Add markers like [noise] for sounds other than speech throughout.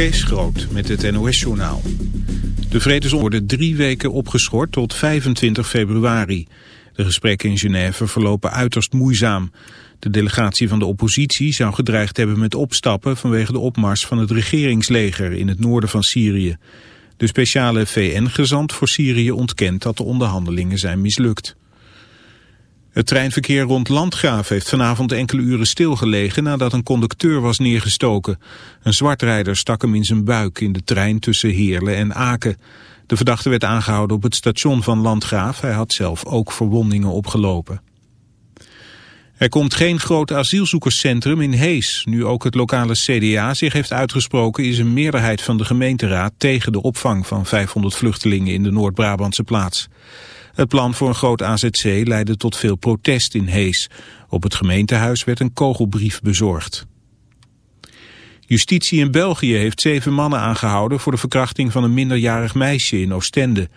Kees Groot met het NOS-journaal. De vredesonderhandelingen worden drie weken opgeschort tot 25 februari. De gesprekken in Genève verlopen uiterst moeizaam. De delegatie van de oppositie zou gedreigd hebben met opstappen... vanwege de opmars van het regeringsleger in het noorden van Syrië. De speciale VN-gezant voor Syrië ontkent dat de onderhandelingen zijn mislukt. Het treinverkeer rond Landgraaf heeft vanavond enkele uren stilgelegen nadat een conducteur was neergestoken. Een zwartrijder stak hem in zijn buik in de trein tussen Heerlen en Aken. De verdachte werd aangehouden op het station van Landgraaf. Hij had zelf ook verwondingen opgelopen. Er komt geen groot asielzoekerscentrum in Hees. Nu ook het lokale CDA zich heeft uitgesproken... is een meerderheid van de gemeenteraad tegen de opvang van 500 vluchtelingen in de Noord-Brabantse plaats. Het plan voor een groot AZC leidde tot veel protest in Hees. Op het gemeentehuis werd een kogelbrief bezorgd. Justitie in België heeft zeven mannen aangehouden voor de verkrachting van een minderjarig meisje in Oostende.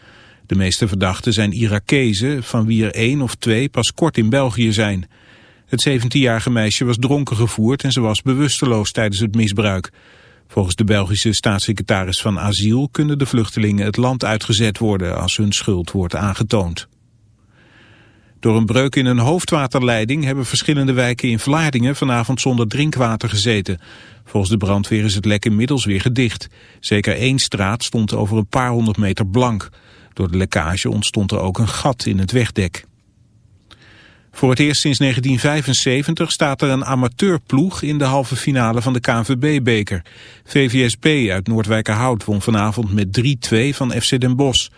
De meeste verdachten zijn Irakezen, van wie er één of twee pas kort in België zijn. Het 17-jarige meisje was dronken gevoerd en ze was bewusteloos tijdens het misbruik. Volgens de Belgische staatssecretaris van Asiel kunnen de vluchtelingen het land uitgezet worden als hun schuld wordt aangetoond. Door een breuk in een hoofdwaterleiding hebben verschillende wijken in Vlaardingen vanavond zonder drinkwater gezeten. Volgens de brandweer is het lek inmiddels weer gedicht. Zeker één straat stond over een paar honderd meter blank. Door de lekkage ontstond er ook een gat in het wegdek. Voor het eerst sinds 1975 staat er een amateurploeg in de halve finale van de KNVB-beker. VVSP uit Noordwijkerhout won vanavond met 3-2 van FC Den Bosch.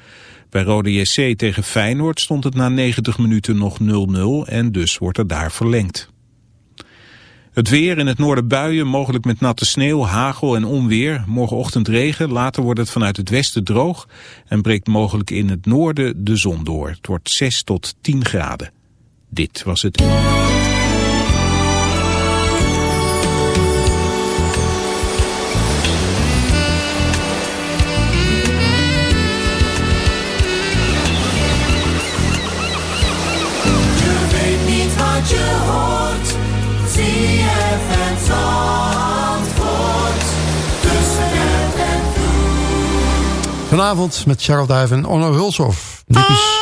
Bij Rode JC tegen Feyenoord stond het na 90 minuten nog 0-0 en dus wordt er daar verlengd. Het weer in het noorden buien, mogelijk met natte sneeuw, hagel en onweer. Morgenochtend regen, later wordt het vanuit het westen droog... en breekt mogelijk in het noorden de zon door. Het wordt 6 tot 10 graden. Dit was het. Vanavond met Charles Duiven en Onno Hulshoff. Dit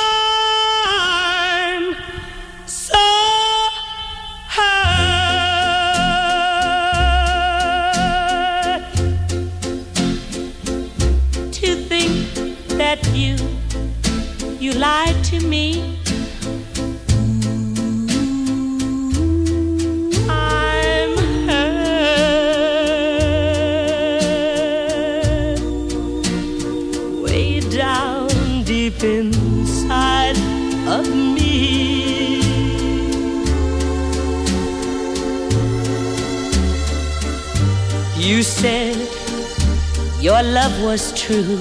love was true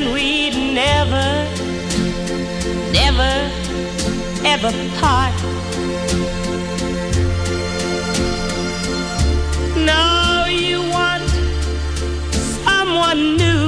And we'd never, never, ever part. Now you want someone new.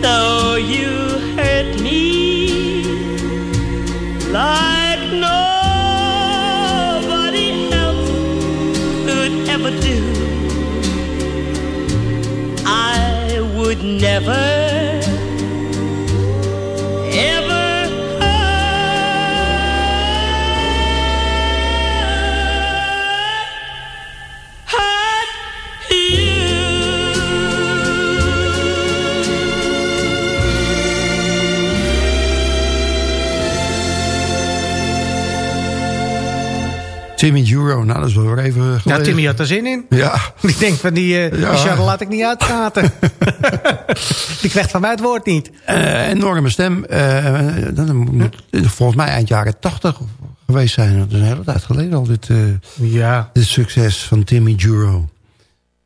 though you hurt me like nobody else could ever do. I would never, Timmy Juro, nou dat is wel weer even geleden. Ja, Timmy had er zin in. Ja, [laughs] Ik denk van die, Ja. die Charles laat ik niet uitpraten. [laughs] die krijgt van mij het woord niet. eh, enorme stem. eh, dat moet volgens mij eind jaren tachtig geweest zijn. Dat is een hele tijd geleden al, dit, Ja. dit succes van Timmy Juro.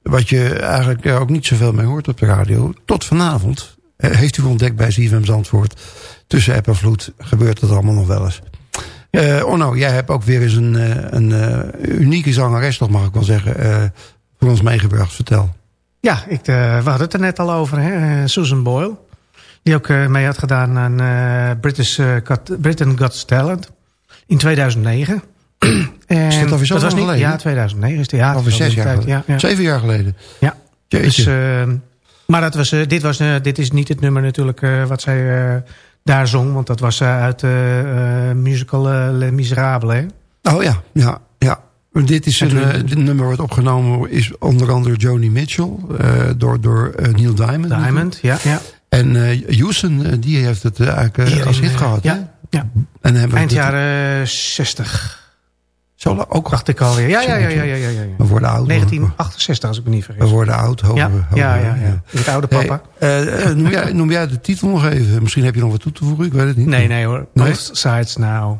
Wat je eigenlijk ook niet zoveel mee hoort op de radio. Tot vanavond heeft u ontdekt bij ZFM Zandvoort. Tussen app en vloed gebeurt dat allemaal nog wel eens. Eh Onno, jij hebt ook weer eens een, eh, een eh, unieke zangeres, toch mag ik wel zeggen, eh, voor ons meegebracht. Vertel. Ja, ik, we hadden het er net al over. Hè? Susan Boyle. Die ook mee had gedaan aan British, Got, Britain Got Talent. In 2009. en Is dat alweer zo was lang niet, geleden? Ja, 2009 is het. Ja, Alweer zes jaar tijd. Ja, ja. Zeven jaar geleden. Ja. Jeetje. Dus, maar dat was, dit, was, dit is niet het nummer natuurlijk wat zij daar zong. Want dat was eh, uit de eh, musical eh, Les Miserables. Hè? Oh ja, ja, ja. Dit, is En een, dit nummer wordt opgenomen is onder andere Joni Mitchell. door door Neil Diamond. Diamond, ja. ja. En Houston, die heeft het eigenlijk als hit eh, gehad. ja, ja. En hebben Eind jaren 60, Zo lang- ook dacht ik alweer. Ja, ja, ja, ja, ja, ja, ja. We worden oud. hoor. 1968, als ik me niet We vergis. worden oud. Hopen Ja, we, ja, we. ja, ja. Met oude papa. Hey, eh, eh, noem, jij, [laughs] noem jij de titel nog even? Misschien heb je nog wat toe te voegen, ik weet het niet. Nee, nee hoor. Nee? Both sides now.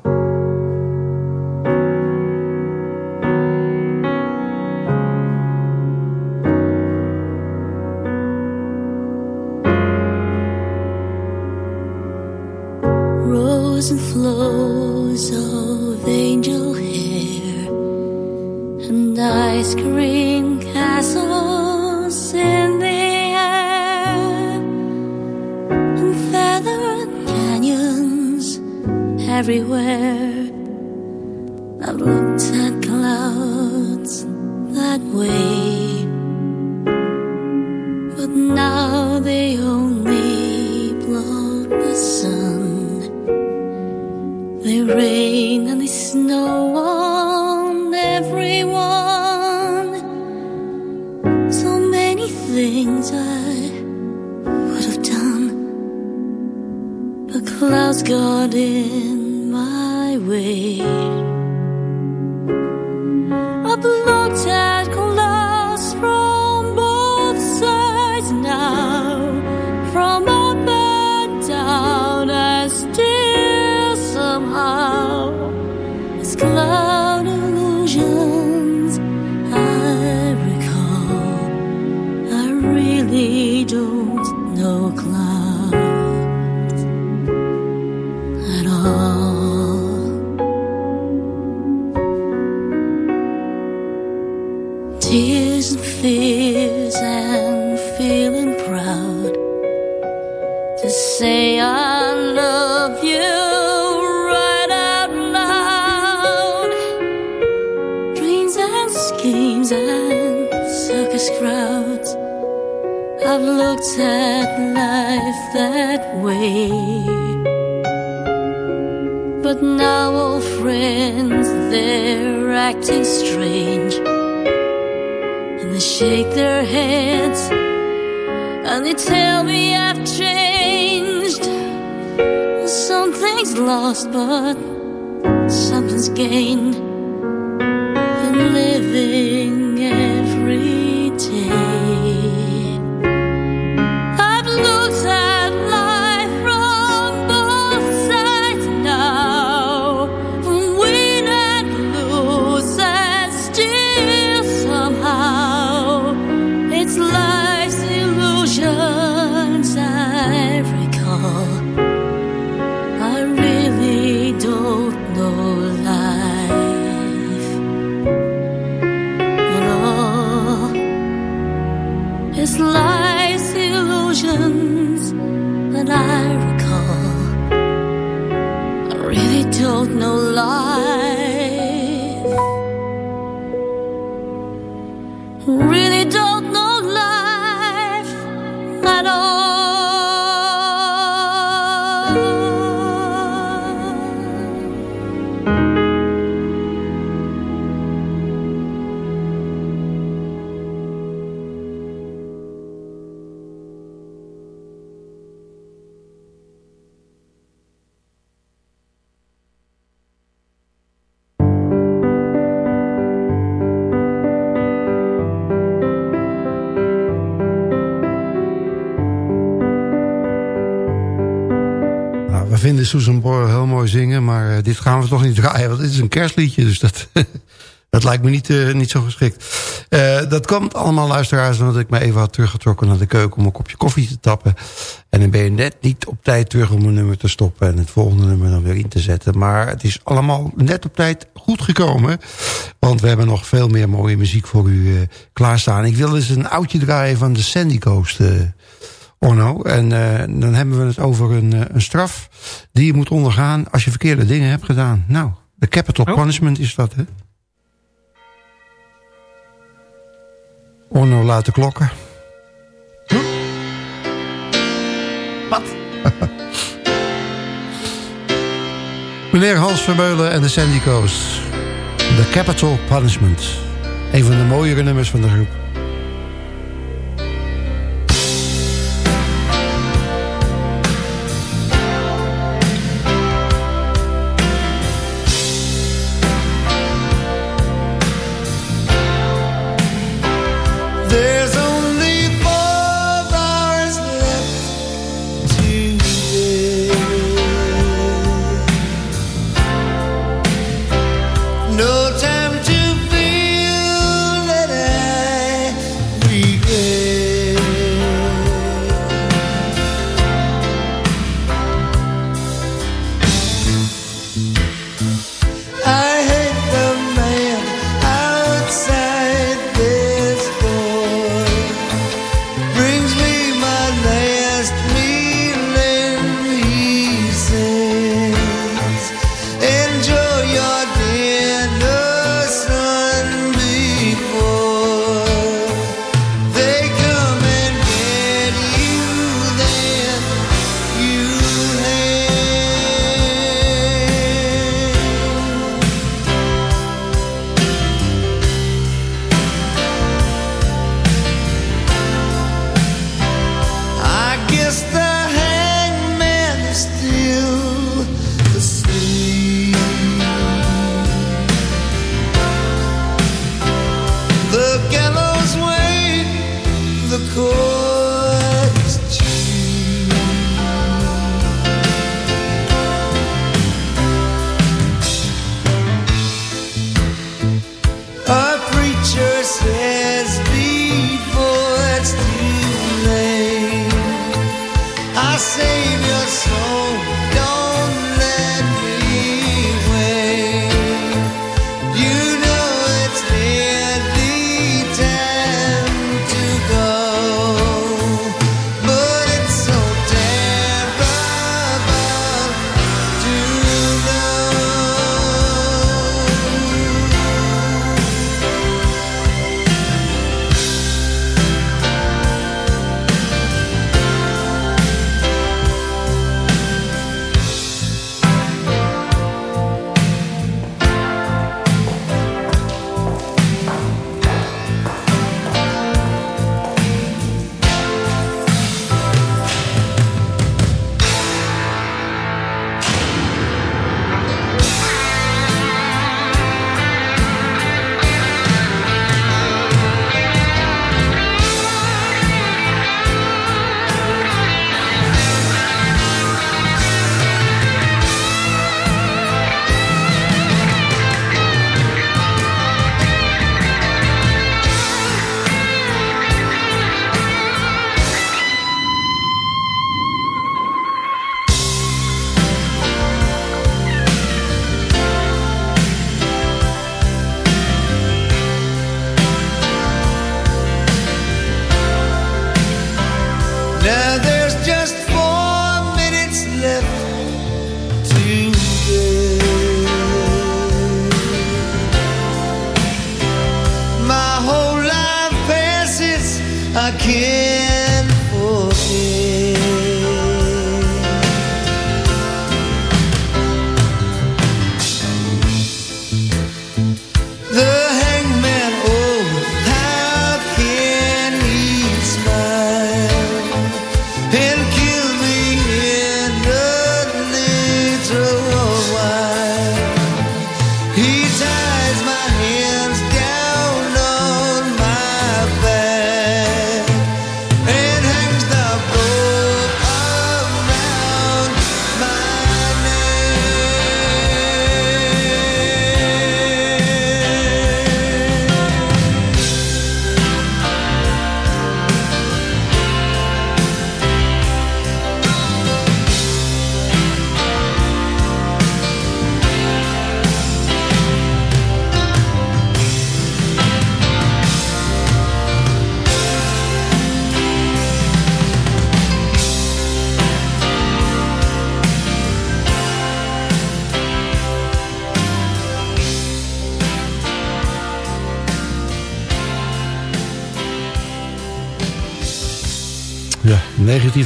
Way. But now old friends, they're acting strange. And they shake their heads and they tell me I've changed. Something's lost, but something's gained out no lie. Vinden Susan heel mooi zingen... maar eh, dit gaan we toch niet draaien, want dit is een kerstliedje. Dus dat, [laughs] dat lijkt me niet, eh, niet zo geschikt. Eh, dat komt allemaal, luisteraars, omdat ik me even had teruggetrokken naar de keuken... om een kopje koffie te tappen. En dan ben je net niet op tijd terug om een nummer te stoppen... en het volgende nummer dan weer in te zetten. Maar het is allemaal net op tijd goed gekomen. Want we hebben nog veel meer mooie muziek voor u klaarstaan. Ik wil eens een oudje draaien van de Sandy Coast... Orno. En uh, dan hebben we het over een, uh, een straf die je moet ondergaan als je verkeerde dingen hebt gedaan. Nou, de capital oh. punishment is dat, hè? Orno laat de klokken. Huh? Wat? [laughs] Meneer Hans Vermeulen en de Sandy Coast. The Capital Punishment. Een van de mooiere nummers van de groep.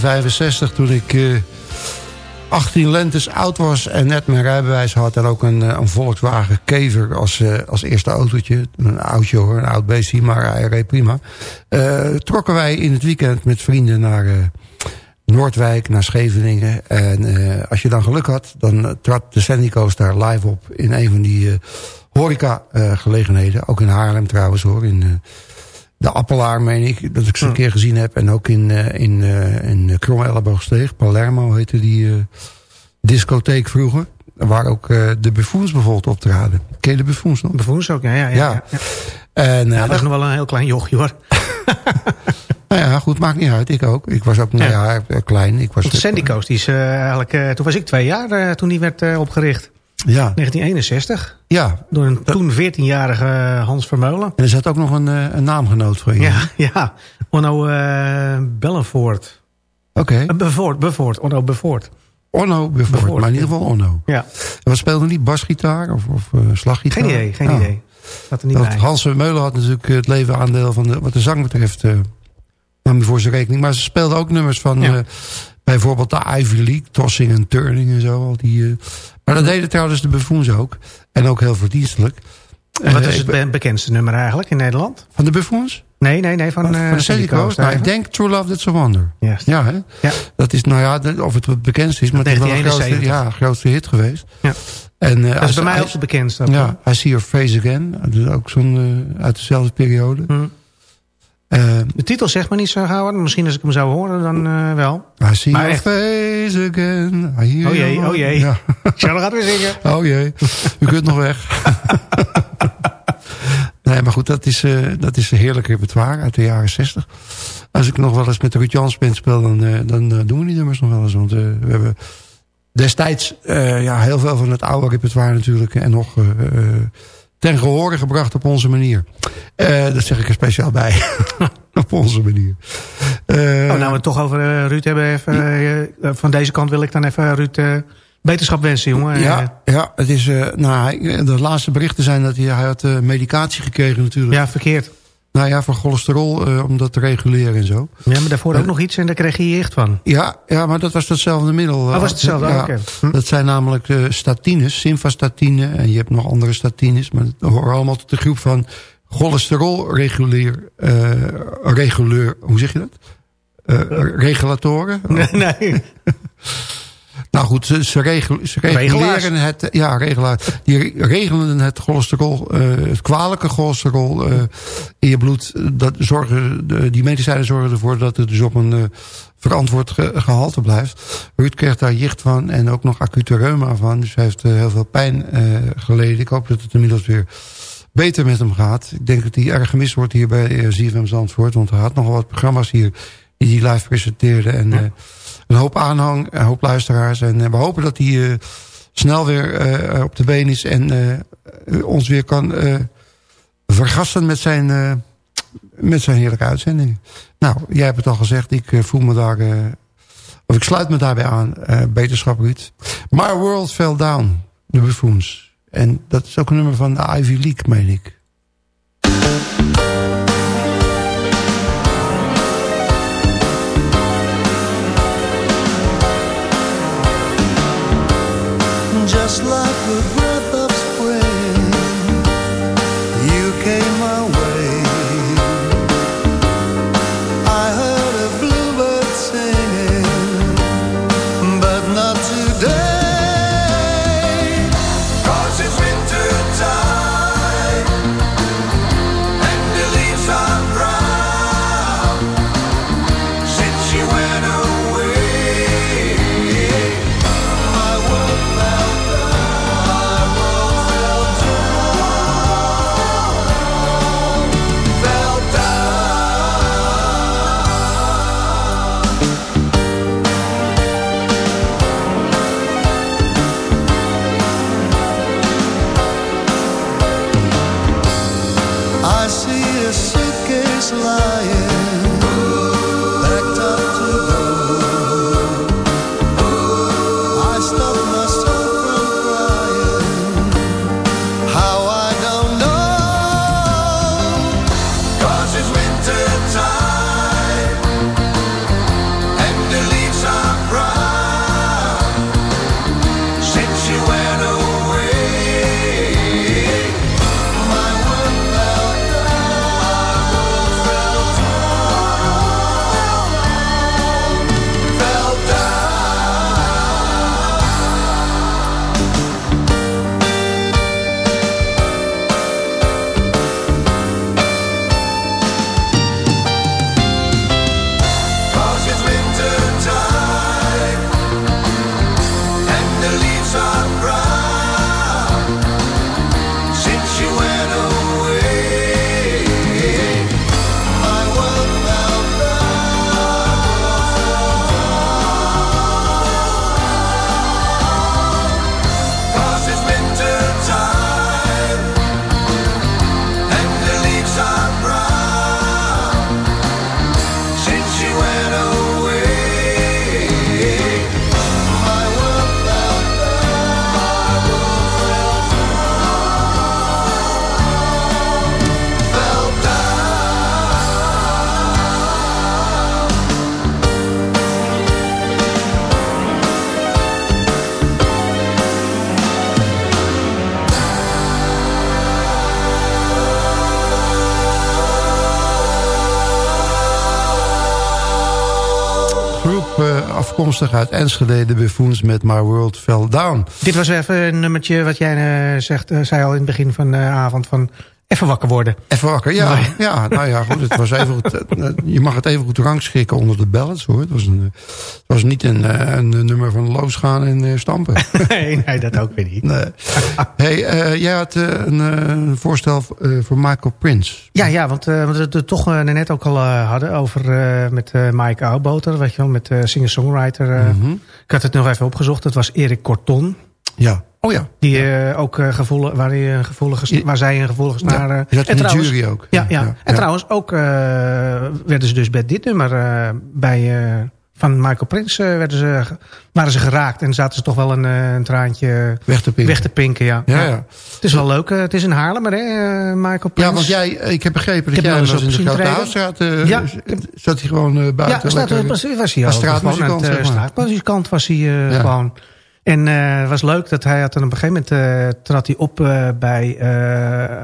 1965 toen ik eh, 18 lentes oud was en net mijn rijbewijs had... en ook een, eh, een Volkswagen Kever als, eh, als eerste autootje. Een oudje hoor, een oud beestje, maar hij reed prima. Eh, trokken wij in het weekend met vrienden naar... eh, Noordwijk naar Scheveningen. En eh, als je dan geluk had, dan eh, trad de Sandy daar live op... in een van die eh, horeca-gelegenheden. ook in Haarlem trouwens hoor. In eh, de Appelaar, meen ik, dat ik ze een keer gezien heb. En ook in, eh, in, eh in Kromme Elleboogsteeg, Palermo heette die eh, discotheek vroeger. Waar ook eh, de Buffoons bijvoorbeeld optraden. Ken je de Buffoons nog? Buffoons ook, ja. Ja, ja, Ja. ja. En, eh, dat was nog wel een heel klein jochje hoor. [laughs] nou ja, goed, maakt niet uit. Ik ook. Ik was ook, nou Ja. eh, klein. Ik was, Want de die is eh, eigenlijk, eh, toen was ik twee jaar eh, toen die werd eh, opgericht. Ja, 1961. ja. Door een toen 14-jarige Hans Vermeulen. En er zat ook nog een, eh, een naamgenoot voor je. Ja, [laughs] ja. Onno eh Bellenvoort. Oké. Eh, Bevoort, Bevoort. Onno Bevoort. Onno Bevoort, maar in ieder geval Onno. Ja, En wat speelde niet? Basgitaar of, of slaggitaar? geen idee, geen Ah. idee. Dat er niet bij. Hans Meulen had natuurlijk het leven aandeel van de, wat de zang betreft. eh nam hij voor zijn rekening. Maar ze speelden ook nummers van Ja. bijvoorbeeld de Ivy League. Tossing en turning en zo. Al die. Maar dat deden trouwens de Buffoons ook. En ook heel verdienstelijk. En wat Eh, is het be- bekendste nummer eigenlijk in Nederland? Van de Buffoons? Nee, nee, nee, van, Van, eh van de Coast? Nou, ik denk True Love That's a Wonder. Ja. Ja, hè? Ja. Dat is, nou ja, of het het bekendste is, maar het is wel een grootste, 1971. ja, grootste hit geweest. Ja. En, eh, Dat is als- bij mij ook de bekendste. Ja, I See Your Face Again. Dat is ook zo'n uit dezelfde periode. Hm. Eh, De titel zegt me niet zo gauw. Misschien als ik hem zou horen, dan eh, wel. I See Maar echt- Face Again. Oh jee, oh jee. Ja. [laughs] Charles gaat weer zingen. Oh jee, u kunt nog weg. [laughs] nee, maar goed, dat is, eh, dat is een heerlijk repertoire uit de jaren zestig. Als ik nog wel eens met de Ruud Jans band speel, dan, eh, dan eh, doen we die nummers nog wel eens. Want eh, we hebben destijds eh, ja, heel veel van het oude repertoire natuurlijk... en nog eh, eh, ten gehore gebracht op onze manier. Eh, dat zeg ik er speciaal bij. [laughs] op onze manier. Eh, Oh, nou we het toch over eh, Ruud hebben. Even, van deze kant wil ik dan even Ruud beterschap wensen, jongen. Ja, ja het is, nou, de laatste berichten zijn dat hij, hij had medicatie gekregen natuurlijk. ja, verkeerd. Nou ja, voor cholesterol, eh, om dat te reguleren en zo. Ja, maar daarvoor ook nog iets en daar kreeg je jicht van. Ja, ja maar dat was datzelfde middel. Oh, was het hetzelfde? Ja, Oké. Hm. Dat zijn namelijk eh, statines, simvastatine. En je hebt nog andere statines. Maar dat horen allemaal tot de groep van cholesterolreguleur. eh reguleur, hoe zeg je dat? Eh, regulatoren. [laughs] Nee, nee. [laughs] Nou goed, ze, ze, regel- ze reguleren het. Ja, regelaar. Die re- regelen het cholesterol, eh, het kwalijke cholesterol eh, in je bloed. Dat zorgen, die medicijnen zorgen ervoor dat het dus op een eh, verantwoord ge- gehalte blijft. Ruud kreeg daar jicht van en ook nog acute reuma van. Dus hij heeft eh, heel veel pijn eh, geleden. Ik hoop dat het inmiddels weer beter met hem gaat. Ik denk dat hij erg gemist wordt hier bij uh, ZFM Zandvoort. Want hij had nogal wat programma's hier die hij live presenteerde. En eh, een hoop aanhang, een hoop luisteraars. En eh, we hopen dat hij eh, snel weer eh, op de been is. En ons weer kan vergasten met zijn, met zijn heerlijke uitzendingen. Nou, jij hebt het al gezegd. Ik voel me daar... of ik sluit me daarbij aan. beterschap Ruud. My World Fell Down. De Buffoons. En dat is ook een nummer van de Ivy League, meen ik. Just like a afkomstig uit Enschede, de Buffoons met My World Fell Down. Dit was even een nummertje wat jij eh, zegt, eh, zei al in het begin van de avond... van even wakker worden. Even wakker, ja. Ja. nou ja, goed. Het was even goed, eh, je mag het even goed rangschikken onder de ballads, hoor. Het was, een, eh, het was niet een, eh, een nummer van losgaan en eh, stampen. [laughs] nee, nee, dat ook weer niet. nee. hey, jij had een voorstel voor Michael Prince. Ja, ja, want we het toch uh, net ook al hadden over met Mike Oudboter, weet je wel, met singer-songwriter. Mhm. Ik had het nog even opgezocht, dat was Erik Corton. Ja. Oh ja. Die uh, ook uh, gevoelig, waar, gevoelige, waar zij een gevoelige snaar... Ja, je zat in de jury ook. Ja, ja. Ja, en trouwens ook werden ze dus bij dit nummer bij, van Michael Prince uh, werden ze, waren ze geraakt. En zaten ze toch wel een, een traantje Weg te pinken. weg te pinken. Ja. Ja, ja. Het is wel leuk. Het is een Haarlemmer, hè, Michael Prince. Ja, want jij, ik heb begrepen dat heb jij was in de op zien Grote treden. Huisstraat. Uh, Ja, Zat hij gewoon buiten? Ja, staat, precies, was hij al. straatmuzikant, zeg eh, maar. straatmuzikant was hij gewoon. En uh, het was leuk dat hij had dan op een gegeven moment uh, trad hij op uh, bij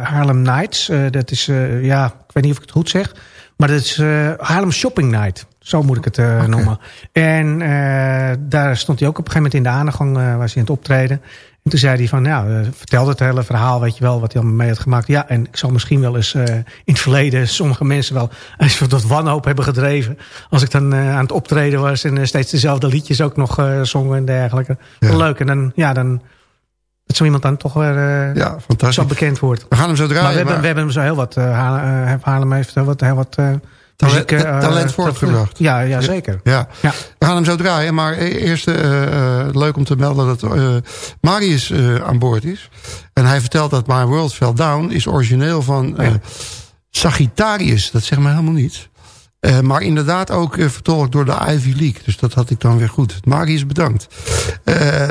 Harlem Nights. Dat is, ja, ik weet niet of ik het goed zeg. Maar dat is Harlem Shopping Night. Zo moet ik het noemen. En daar stond hij ook op een gegeven moment in de aangang. Was hij aan het optreden. En toen zei hij van, nou, uh, vertelde het hele verhaal, weet je wel, wat hij allemaal mee had gemaakt. Ja, en ik zal misschien wel eens uh, in het verleden sommige mensen wel [laughs] eens tot wanhoop hebben gedreven. Als ik dan uh, aan het optreden was en uh, steeds dezelfde liedjes ook nog zongen en dergelijke. Ja. Leuk. En dan, ja, dan, dat zo iemand dan toch weer Ja, fantastisch. zo bekend wordt. We gaan hem zo draaien. maar we hebben, maar we hebben hem zo heel wat, Haarlem, heeft heel wat, heel wat Talent- muziek, uh, talent uh, voortgebracht. Ja, ja, zeker. Ja. Ja. we gaan hem zo draaien. Maar e- eerst eh, eh, leuk om te melden dat eh, Marius eh, aan boord is. En hij vertelt dat My World Fell Down is origineel van eh. Sagittarius. Dat zegt me helemaal niets. Eh, maar inderdaad ook eh, vertolkt door de Ivy League. Dus dat had ik dan weer goed. Marius, bedankt. Eh,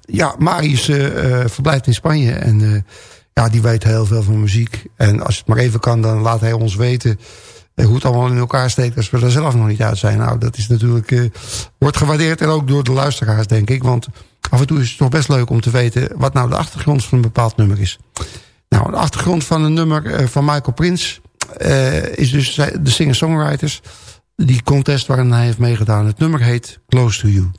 ja, Marius eh, eh, verblijft in Spanje. En eh, ja, die weet heel veel van muziek. En als het maar even kan, dan laat hij ons weten... hoe het allemaal in elkaar steekt als we er zelf nog niet uit zijn. Nou, dat is natuurlijk... eh, wordt gewaardeerd en ook door de luisteraars, denk ik. Want af en toe is het toch best leuk om te weten... wat nou de achtergrond van een bepaald nummer is. Nou, de achtergrond van een nummer eh, van Michael Prince... eh, is dus de singer-songwriters... die contest waarin hij heeft meegedaan. Het nummer heet Close to You.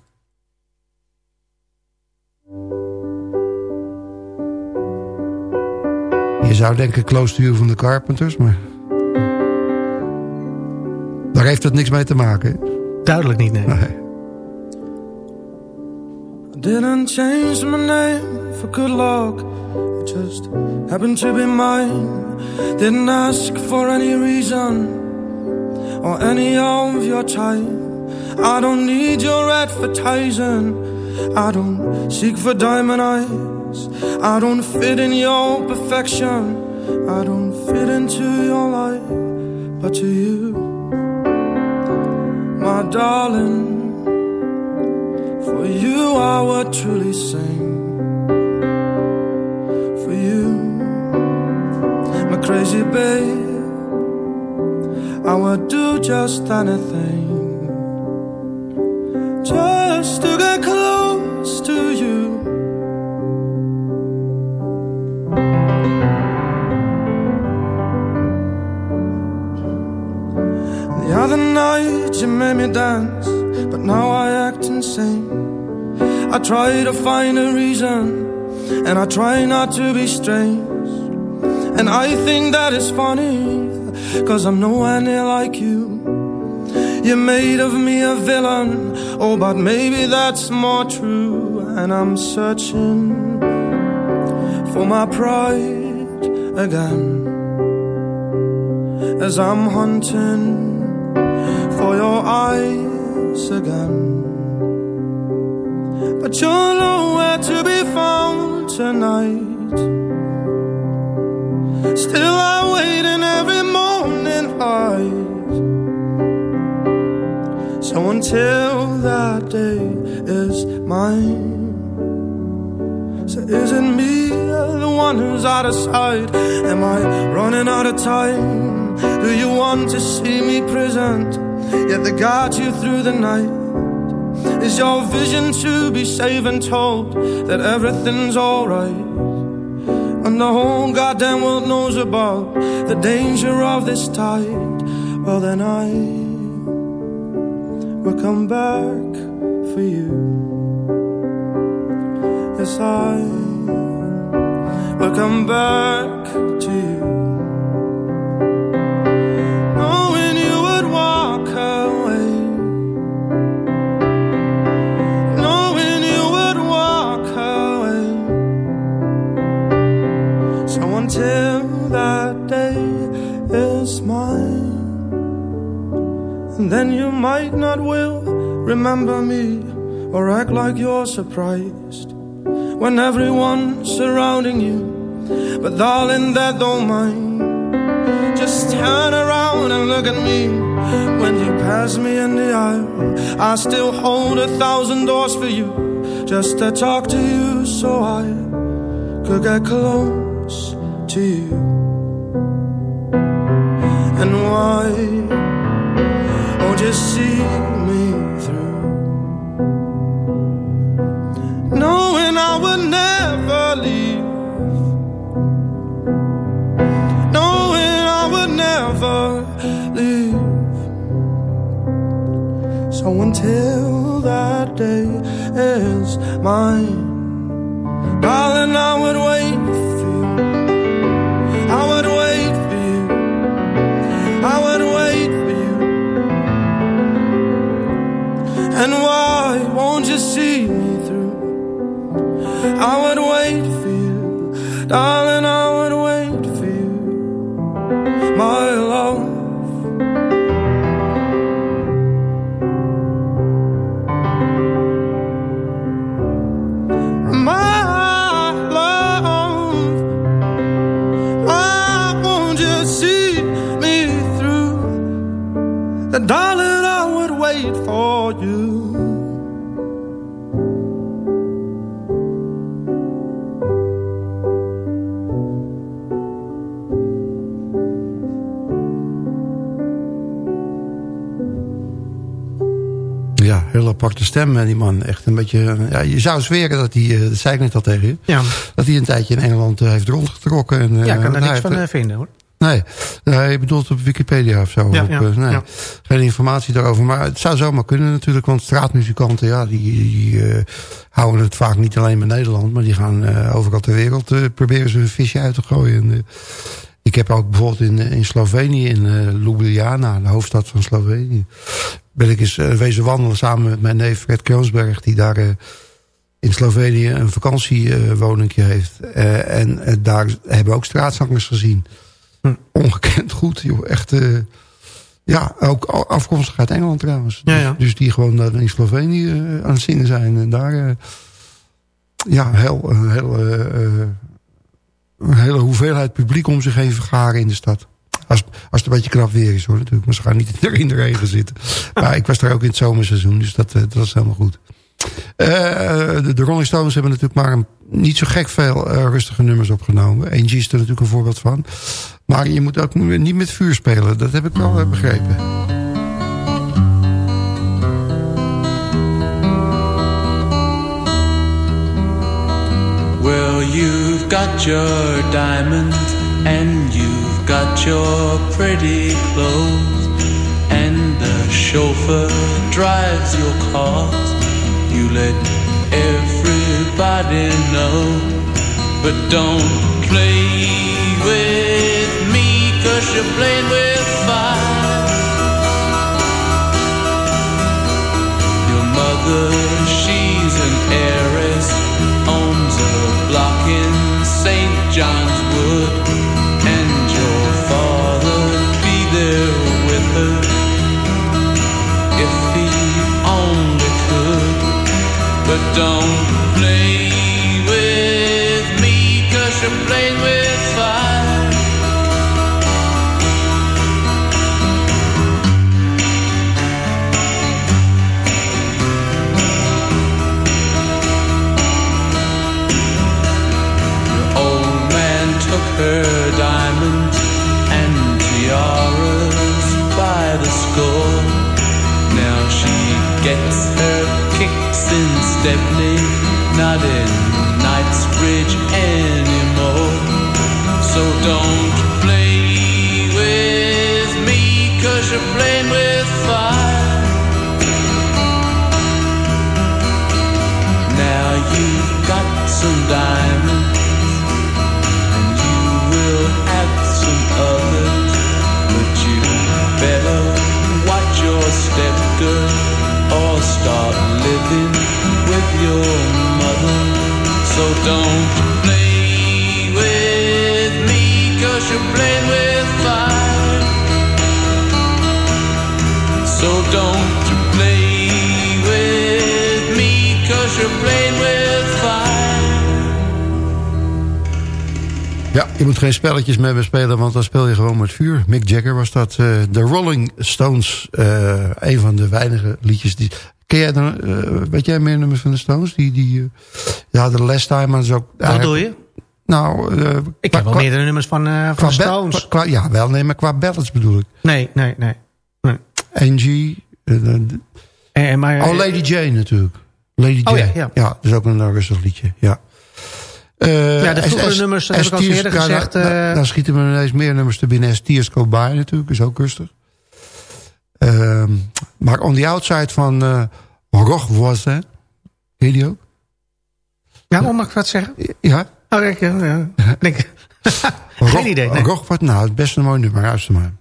Je zou denken Close to You van de Carpenters, maar... Daar heeft het niks mee te maken. Duidelijk niet, nee. Nee. Didn't change my name for good luck. It just happened to be mine. Didn't ask for any reason or any of your time. I don't need your advertising. I don't seek for diamond eyes. I don't fit in your perfection. I don't fit into your life, but to you, my darling. For you I would truly sing. For you My crazy babe. I would do just anything. Just to get close to you The other night you made me dance But now I act insane. I try to find a reason And I try not to be strange. And I think that is funny Cause I'm nowhere near like you. You made of me a villain Oh, but maybe that's more true. And I'm searching For my pride again As I'm hunting Your eyes again but you're nowhere to be found tonight. Still, I wait in every morning light. So until that day is mine. So is it me, the one who's out of sight? Am I running out of time? Do you want to see me present? Yet they got you through the night. Is your vision to be safe and told that everything's alright? And the whole goddamn world knows about the danger of this tide. Well, then I will come back for you. Yes, I will come back to you. Then you might not will remember me or act like you're surprised when everyone's surrounding you. But darling, that don't mind. Just turn around and look at me when you pass me in the aisle. I still hold a thousand doors for you just to talk to you so I could get close to you. And why you see me through? Knowing I would never leave. Knowing I would never leave. So until that day is mine, darling, I would wait And why won't you see me through? I would wait for you, darling. Aparte stem, die man. Echt een beetje... Ja, je zou zweren dat hij, eh, dat zei ik net al tegen je... Ja, dat hij een tijdje in Engeland eh, heeft rondgetrokken. En, eh, ja ik kan er hij niks van eh, eh, vinden hoor. Nee, nee, je bedoelt op Wikipedia of zo. Ja, eh, nee, ja. Geen informatie daarover. Maar het zou zomaar kunnen natuurlijk. Want straatmuzikanten, ja, die, die eh, houden het vaak niet alleen met Nederland. Maar die gaan eh, overal ter wereld eh, proberen ze een visje uit te gooien. En, eh, ik heb ook bijvoorbeeld in, eh, in Slovenië, in eh, Ljubljana, de hoofdstad van Slovenië. Ben ik eens eh, wezen wandelen samen met mijn neef Fred Kroonsberg. Die daar eh, in Slovenië een vakantiewoningje heeft. Eh, en eh, daar hebben we ook straatzangers gezien. Hm. Ongekend goed, joh. Echt, ja, ook afkomstig uit Engeland trouwens. Ja, Dus, ja. dus die gewoon in Slovenië aan het zingen zijn. En daar, ja, heel, een hele, eh, een hele hoeveelheid publiek om zich heen vergaren in de stad. Als, als het een beetje knap weer is hoor natuurlijk. Maar ze gaan niet [laughs] in de regen zitten. Maar ik was daar ook in het zomerseizoen. Dus dat, eh, dat was helemaal goed. Eh, de, de Rolling Stones hebben natuurlijk maar een, niet zo gek veel eh, rustige nummers opgenomen. Angie is er natuurlijk een voorbeeld van. Maar je moet ook niet met vuur spelen. Dat heb ik wel begrepen. Well, you've got your diamonds and you've got your pretty clothes, and the chauffeur drives your cars. You let everybody know, but don't play with me, cause you're playing with fire. Your mother, she's don't play with me, cause you're playing in Stepney, not in Knightsbridge anymore. So don't play with me, you you're playing with fire. Now you've got some dime. So don't play with me, cause you're playing with fire. So don't play with me, cause you're playing with fire. Ja, je moet geen spelletjes met me spelen, want dan speel je gewoon met vuur. Mick Jagger was dat. eh, De Rolling Stones, eh, een van de weinige liedjes die... Ken jij dan, eh, weet jij meer nummers van de Stones? Die, die, eh, ja, de Last Time, maar is ook... Wat bedoel je? Nou, eh, Ik qua- heb wel meerdere nummers van, eh van Stones. qua- ja, wel, nee, maar qua ballads bedoel ik. Nee, nee, nee. nee. Angie, Eh, maar, oh, Lady Jane natuurlijk. Lady Oh, Jane, ja, ja. ja, dat is ook een rustig liedje, ja. Ja, de S- vroegere S- nummers, dat heb S- ik al eerder gezegd, dan schieten we ineens meer nummers te binnen. As Tears Go By natuurlijk, is ook rustig. Ehm, maar On The Outside van Voisin. Ken je die ook? Ja, oh, mag ik wat zeggen? Ja. Oh, ik, ja. [laughs] Denk, [laughs] geen idee. Nee. Roch Voisin, nou, het best een mooi nummer, luister maar.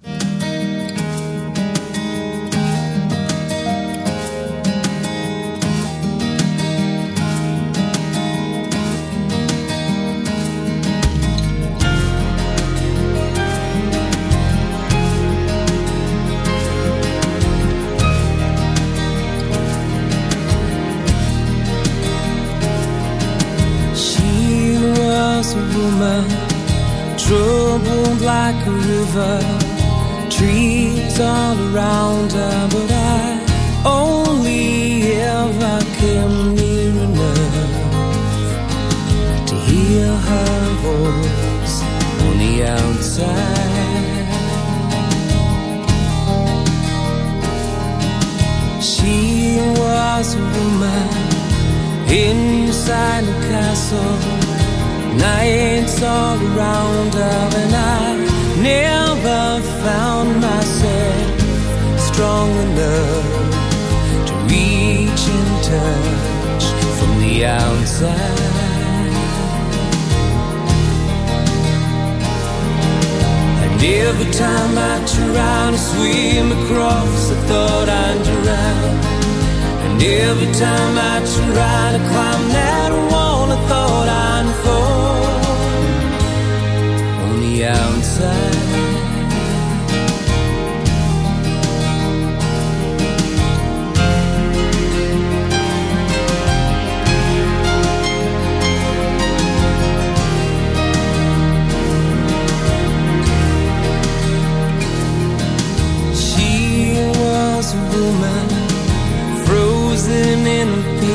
Every time I try to climb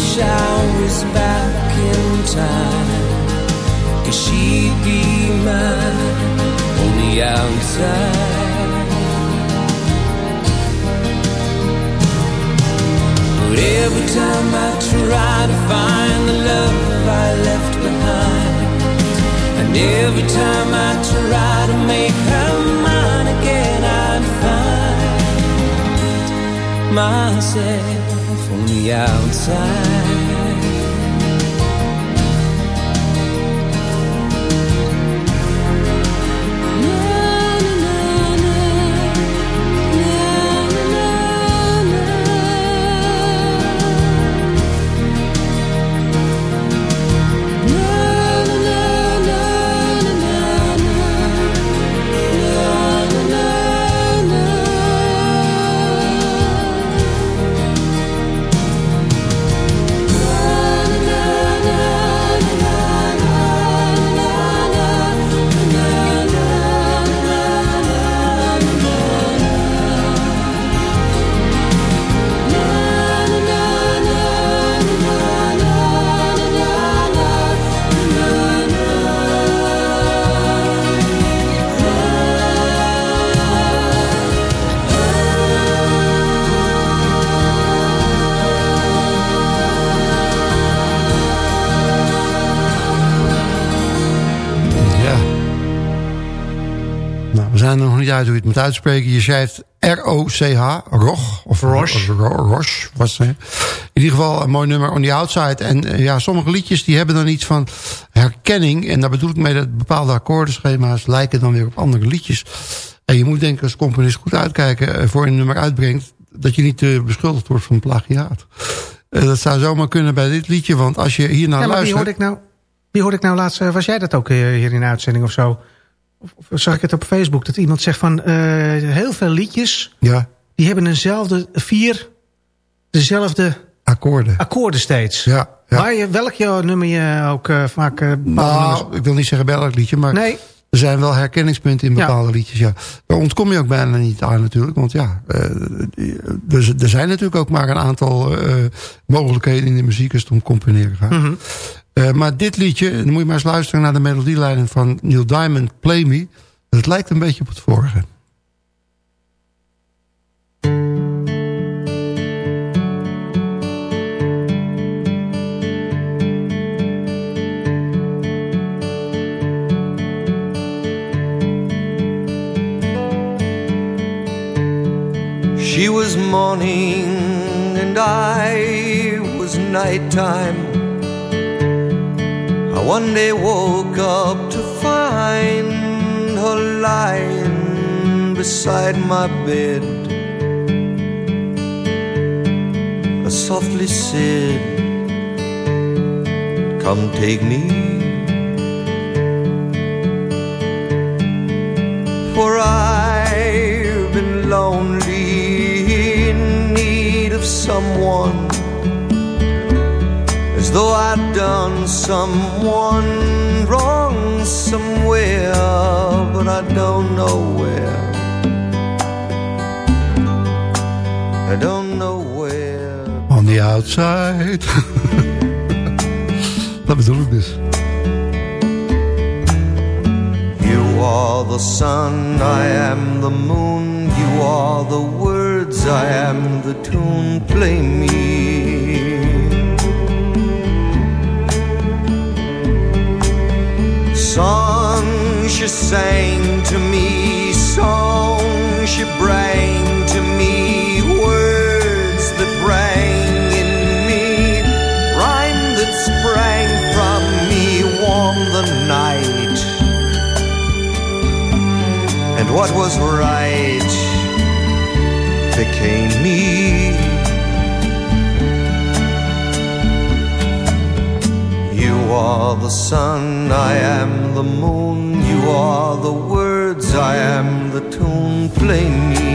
wish I was back in time, cause she'd be mine on the outside. But every time I try to find the love I left behind. And every time I try to make her mine again, I'd find myself the outside. Uit hoe je het moet uitspreken. Je schrijft R-O-C-H, Roch. Of Roche. Roche, was het. In ieder geval een mooi nummer on the outside. En eh, ja, sommige liedjes die hebben dan iets van herkenning. En daar bedoel ik mee dat bepaalde akkoordenschema's lijken dan weer op andere liedjes. En je moet denk ik als componist goed uitkijken eh, voor je een nummer uitbrengt. Dat je niet uh, beschuldigd wordt van plagiaat. Uh, dat zou zomaar kunnen bij dit liedje. Want als je hier naar Ja, maar wie luistert... hoorde ik nou, wie hoorde ik nou laatst? Was jij dat ook hier in de uitzending of zo? Of, zag ik het op Facebook dat iemand zegt van eh, heel veel liedjes Ja, die hebben eenzelfde vier dezelfde akkoorden. akkoorden steeds. Ja, ja. Waar je, welk jouw nummer je ook eh, vaak... eh, Nou, ik wil niet zeggen welk liedje, maar nee, er zijn wel herkenningspunten in Ja. bepaalde liedjes. Ja. Daar ontkom je ook bijna niet aan natuurlijk. Want ja, dus, er zijn natuurlijk ook maar een aantal mogelijkheden in de muziek als het om componeren gaat. Mhm. Eh, maar dit liedje, dan moet je maar eens luisteren naar de melodielijn van Neil Diamond, Play Me. Het lijkt een beetje op het vorige. She was morning and I was nighttime. I one day woke up to find her lying beside my bed. I softly said, Come take me. For I've been lonely As though I'd done someone wrong somewhere But I don't know where I don't know where On the outside. Dat bedoel ik dus. You are the sun, I am the moon. You are the words, I am the tune. Play me. Songs she sang to me, songs she bring to me, words that rang in me, rhyme that sprang from me, warm the night and what was right became me. You are the sun, I am the moon. You are the words, I am the tune. Play me.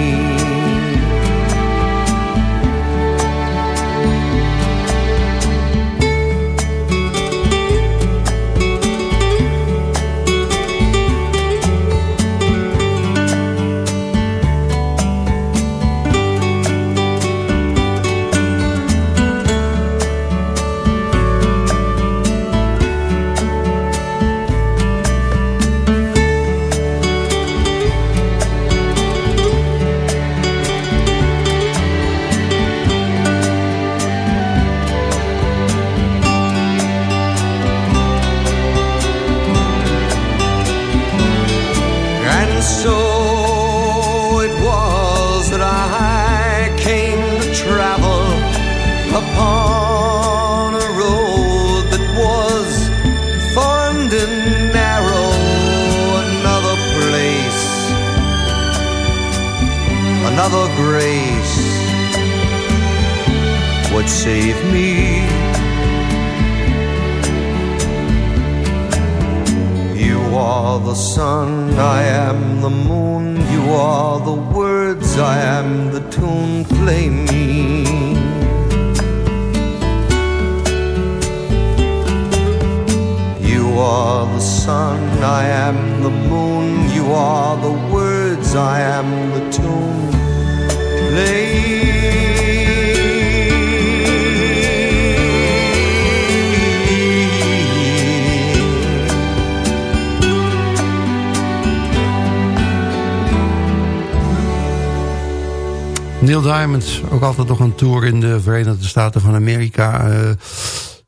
Altijd nog een tour in de Verenigde Staten van Amerika. Eh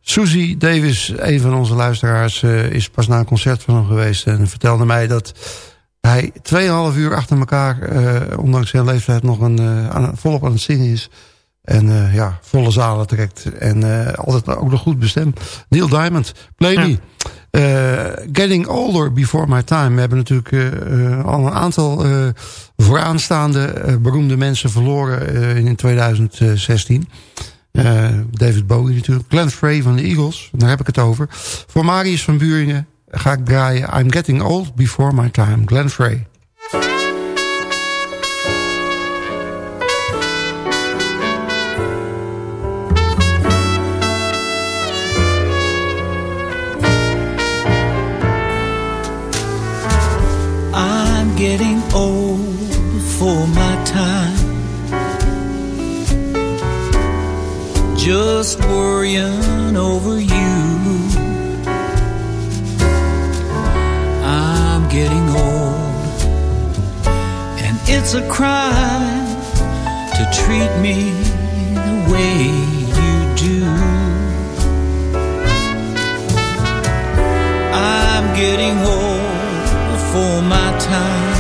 Susie Davis, een van onze luisteraars, eh, is pas naar een concert van hem geweest. En vertelde mij dat hij 2,5 uur achter elkaar, uh, ondanks zijn leeftijd, nog een, uh, aan, volop aan het zingen is. En uh, ja, volle zalen trekt. En altijd ook nog goed bestemd. Neil Diamond, Play Me. Ja. Getting Older Before My Time. We hebben natuurlijk al een aantal vooraanstaande beroemde mensen verloren in 2016. David Bowie natuurlijk. Glenn Frey van de Eagles, daar heb ik het over. Voor Marius van Buringen ga ik draaien I'm Getting Old Before My Time, Glenn Frey. Just worrying over you. I'm getting old And it's a crime to treat me the way you do. I'm getting old before my time.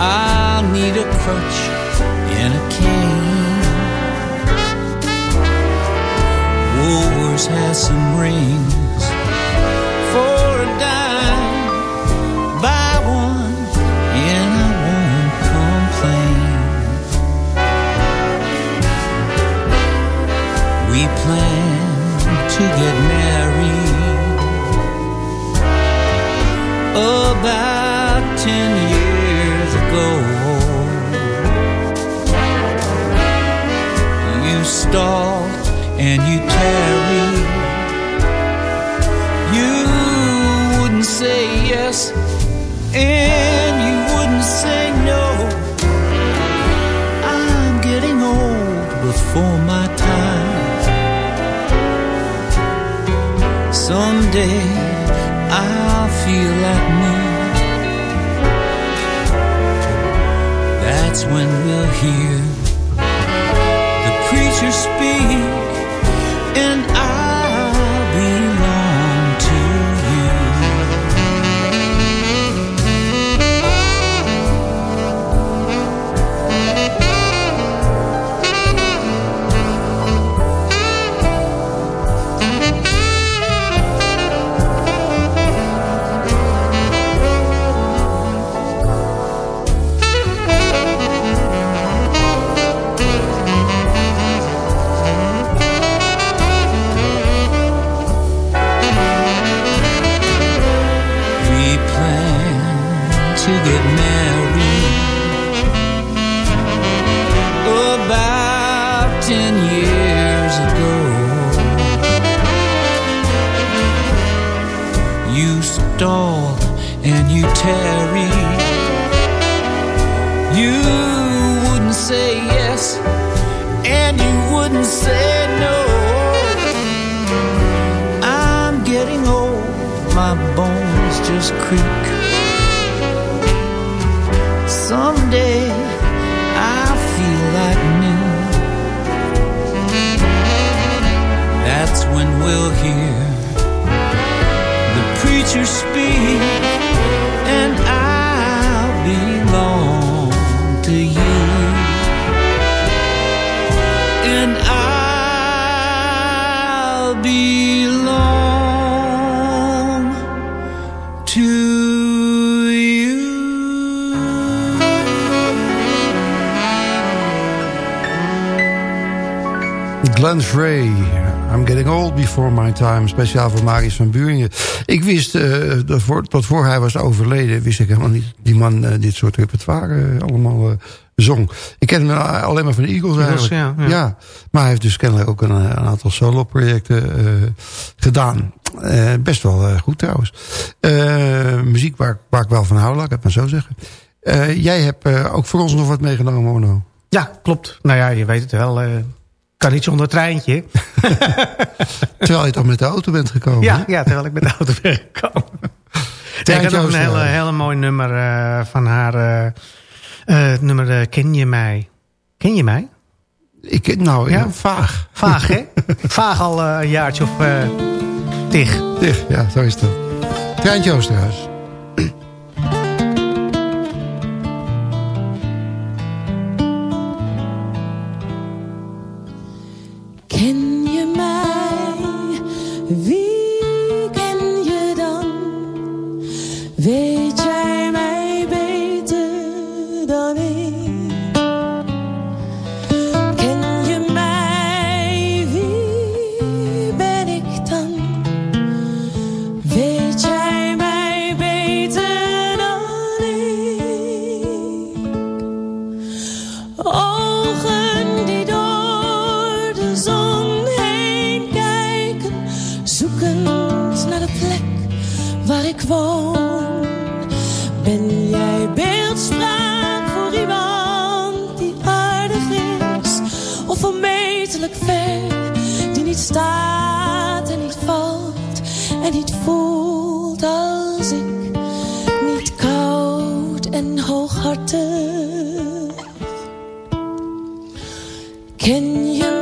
I'll need a crutch and a cane Some rings for a dime. Buy one and I won't complain. We plan to get married about ten years ago. You stalled and you tarry. Yes, and you wouldn't say no. I'm getting old before my time. Someday I'll feel like me. That's when we'll hear the preacher speak, and Glenn Frey. I'm getting old before my time. Speciaal voor Marius van Buringen. Ik wist, uh, dat voor, tot voor hij was overleden... wist ik helemaal niet die man uh, dit soort repertoire uh, allemaal zong. Ik ken hem alleen maar van de Eagles eigenlijk. Ja, ja. ja, maar hij heeft dus kennelijk ook een, een aantal solo-projecten gedaan. best wel goed trouwens. muziek waar, waar ik wel van hou, laat ik het maar zo zeggen. jij hebt ook voor ons nog wat meegenomen, Mono. Ja, klopt. Nou ja, je weet het wel kan niet zonder treintje. [laughs] terwijl je toch met de auto bent gekomen? Ja, ja terwijl ik met de auto ben gekomen. [laughs] ik had ook een hele, hele mooi nummer uh, van haar. Uh, uh, nummer Ken je mij? Ken je mij? Ik, nou, ja, vaag. Vaag, hè? [laughs] vaag al een jaartje of tig. Tig, ja, zo is het. Treintje Oosterhuis. Wie ken je dan? Staat en niet valt en niet voelt als ik, niet koud en hooghartig. Ken je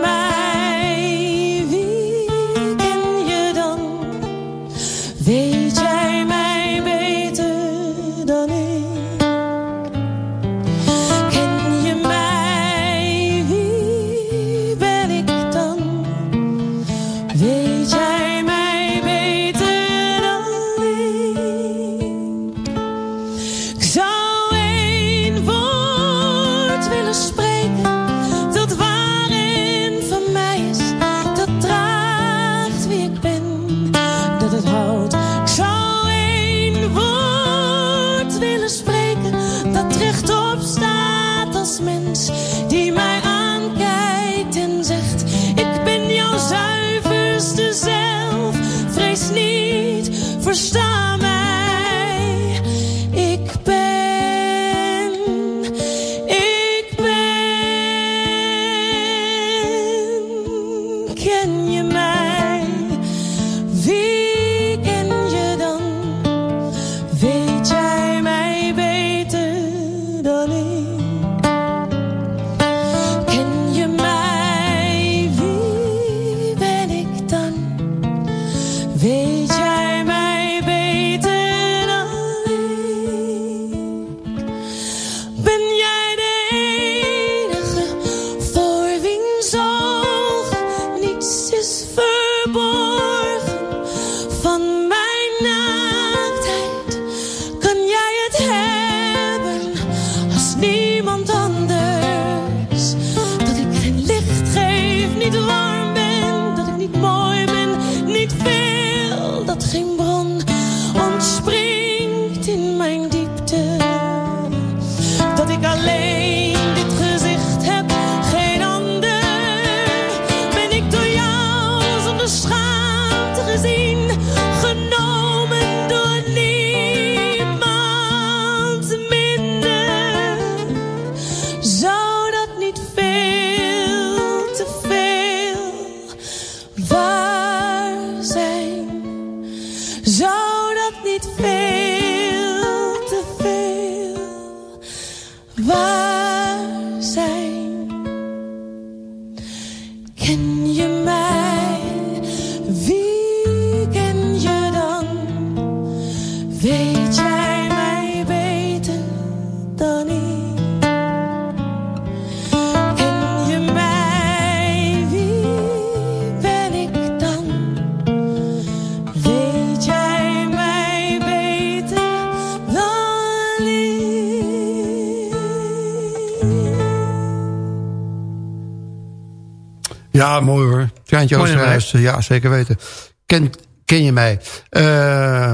Eh, ja, zeker weten. Ken, ken je mij? Uh,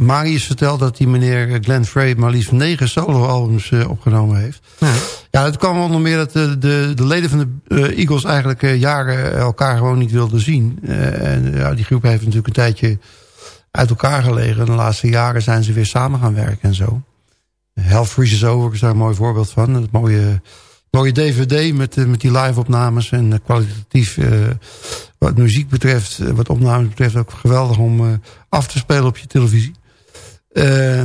Marius vertelt dat die meneer Glenn Frey... maar liefst negen soloalbums uh, opgenomen heeft. Ja. Ja, het kwam onder meer dat de, de, de leden van de uh, Eagles... eigenlijk jaren elkaar gewoon niet wilden zien. En ja, die groep heeft natuurlijk een tijdje uit elkaar gelegen. De laatste jaren zijn ze weer samen gaan werken en zo. Hell Freezes Over is daar een mooi voorbeeld van. Het mooie mooie DVD met, met die live-opnames. En kwalitatief, uh, wat muziek betreft, wat opnames betreft... ook geweldig om af te spelen op je televisie. Uh,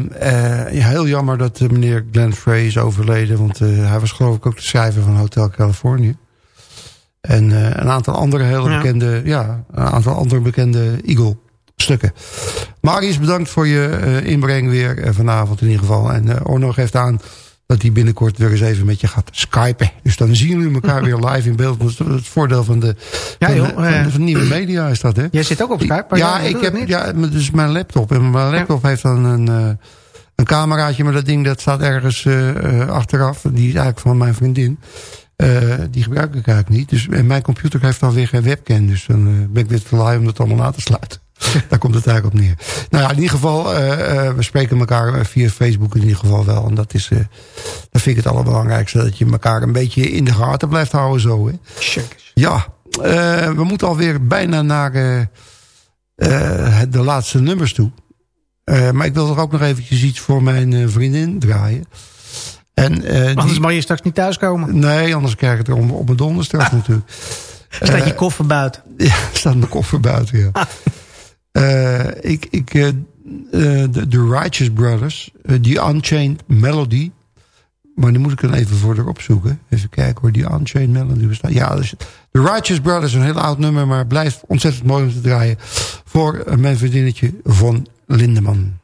heel jammer dat meneer Glenn Frey is overleden. Want hij was geloof ik ook de schrijver van Hotel California. En een aantal andere hele ja. bekende... Ja, een aantal andere bekende Eagle stukken. Marius, bedankt voor je inbreng weer vanavond in ieder geval. En Orno geeft aan dat hij binnenkort weer eens even met je gaat skypen. Dus dan zien jullie elkaar [laughs] weer live in beeld. Dat is het voordeel van de, ja, van, joh, de, van, de, van de nieuwe media is dat, hè? Jij zit ook op Skype? ja, ik heb ja, dus mijn laptop. En mijn laptop ja. heeft dan een, een cameraatje, maar dat ding dat staat ergens uh, achteraf. Die is eigenlijk van mijn vriendin. Uh, die gebruik ik eigenlijk niet. Dus, en mijn computer heeft dan weer geen webcam. Dus dan ben ik weer te laai om dat allemaal na te sluiten. [laughs] Daar komt het eigenlijk op neer. Nou ja, in ieder geval, we spreken elkaar via Facebook in ieder geval wel. En dat is, dat vind ik het allerbelangrijkste. Dat je elkaar een beetje in de gaten blijft houden zo. Hè. Ja, we moeten alweer bijna naar de laatste nummers toe. Uh, maar ik wil er ook nog eventjes iets voor mijn uh, vriendin draaien. En, uh, anders die... mag je straks niet thuiskomen. Nee, anders krijg ik het er op mijn donder straks ah. natuurlijk. Staat je koffer buiten? [laughs] Ja, staat mijn koffer buiten, ja. [laughs] ik, ik, de, de Righteous Brothers, die Unchained Melody... Maar die moet ik dan even voor erop zoeken. Even kijken hoor, die Unchained Melody bestaat. Ja, dus The Righteous Brothers, een heel oud nummer... maar blijft ontzettend mooi om te draaien... voor mijn vriendinnetje van Lindeman.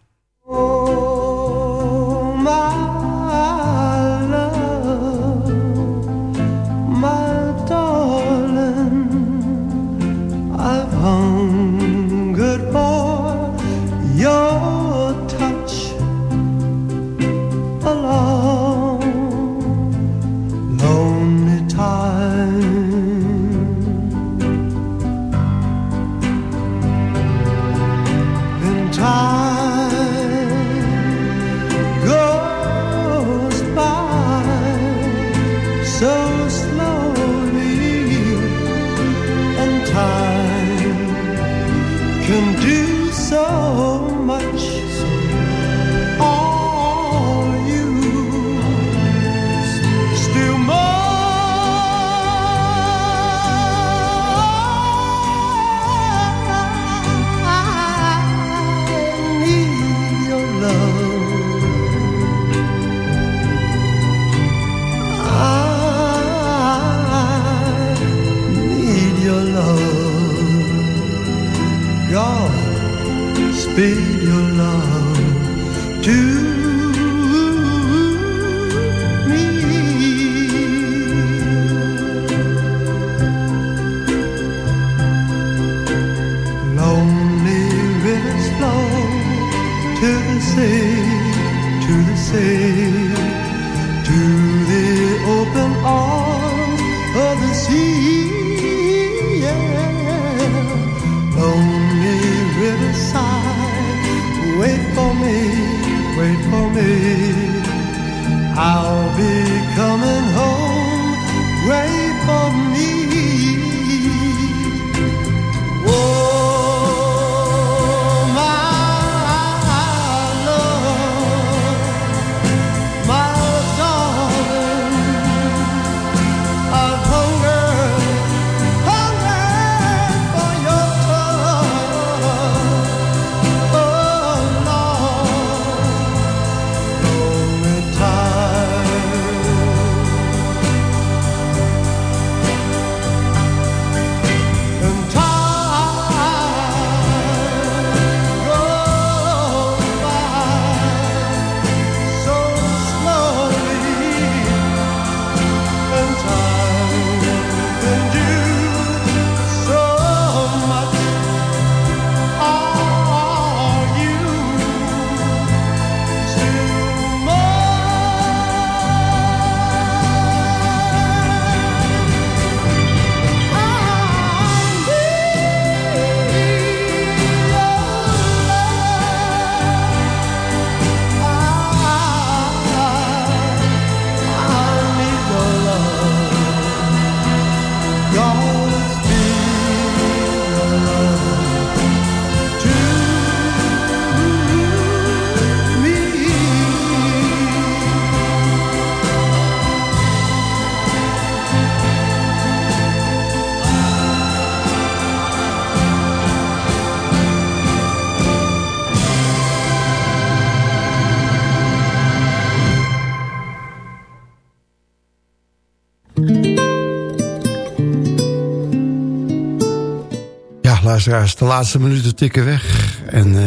Luisteraars. De laatste minuten tikken weg. En uh,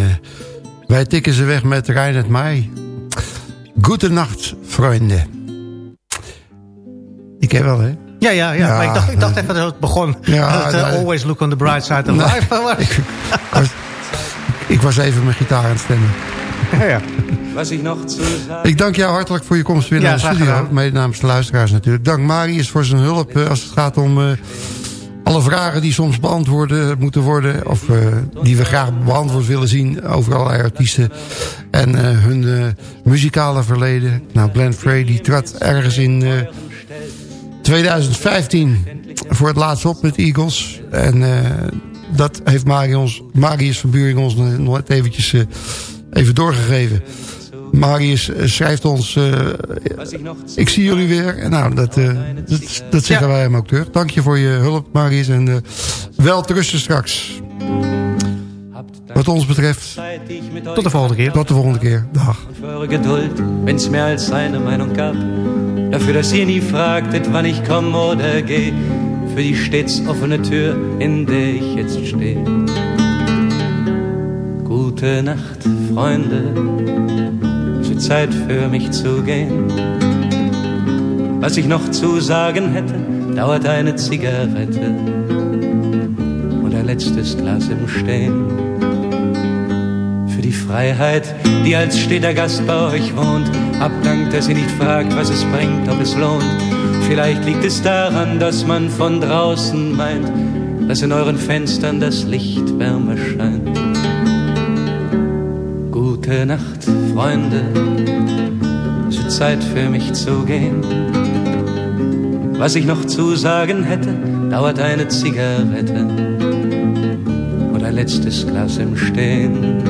wij tikken ze weg met Reinhard Mai. Goedenacht, vrienden. Ik heb wel, hè? Ja, ja, ja. maar ik dacht, ik dacht even dat het begon. Ja, dat, uh, always look on the bright side of life. ik, was, ik was even mijn gitaar aan het stemmen. ja. Was ik nog? Ik dank jou hartelijk voor je komst weer Ja, naar de studio. Mede namens de luisteraars natuurlijk. Dank Marius voor zijn hulp eh, als het gaat om eh, alle vragen die soms beantwoord moeten worden. Of eh, die we graag beantwoord willen zien over allerlei artiesten. En eh, hun eh, muzikale verleden. Nou, Glenn Frey die trad ergens in eh, 2015 voor het laatst op met Eagles. En dat heeft Marius, van Buring ons nog net eventjes even doorgegeven. Marius eh, schrijft ons... eh, Was ik zie jullie weer. En nou, dat, eh, dat, dat zeggen wij hem ook terug. Dank je voor je hulp, Marius. En eh, wel te rusten straks. Wat ons betreft, Tot de volgende keer. tot de volgende keer. Dag. für eure Geduld, wenn's mehr als eine Meinung gab. Dafür, dass ihr nie fragtet, wann ich komme oder geh. Für die stets offene Tür, in der ich jetzt stehe. Gute Nacht, Freunde. Zeit für mich zu gehen. Was ich noch zu sagen hätte, dauert eine Zigarette und ein letztes Glas im Stehen für die Freiheit, die als steter Gast bei euch wohnt. Abdankt, dass ihr nicht fragt, was es bringt, ob es lohnt. Vielleicht liegt es daran, dass man von draußen meint, dass in euren Fenstern das Licht wärmer scheint. Gute Nacht, Freunde, es wird Zeit für mich zu gehen. Was ich noch zu sagen hätte, dauert eine Zigarette und ein letztes Glas im Stehen.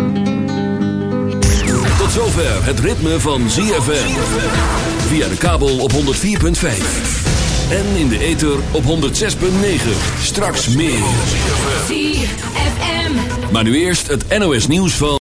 Tot zover het ritme van ZFM. Via de kabel op 104.5. En in de ether op 106.9. Straks meer. ZFM. Maar nu eerst het NOS nieuws van...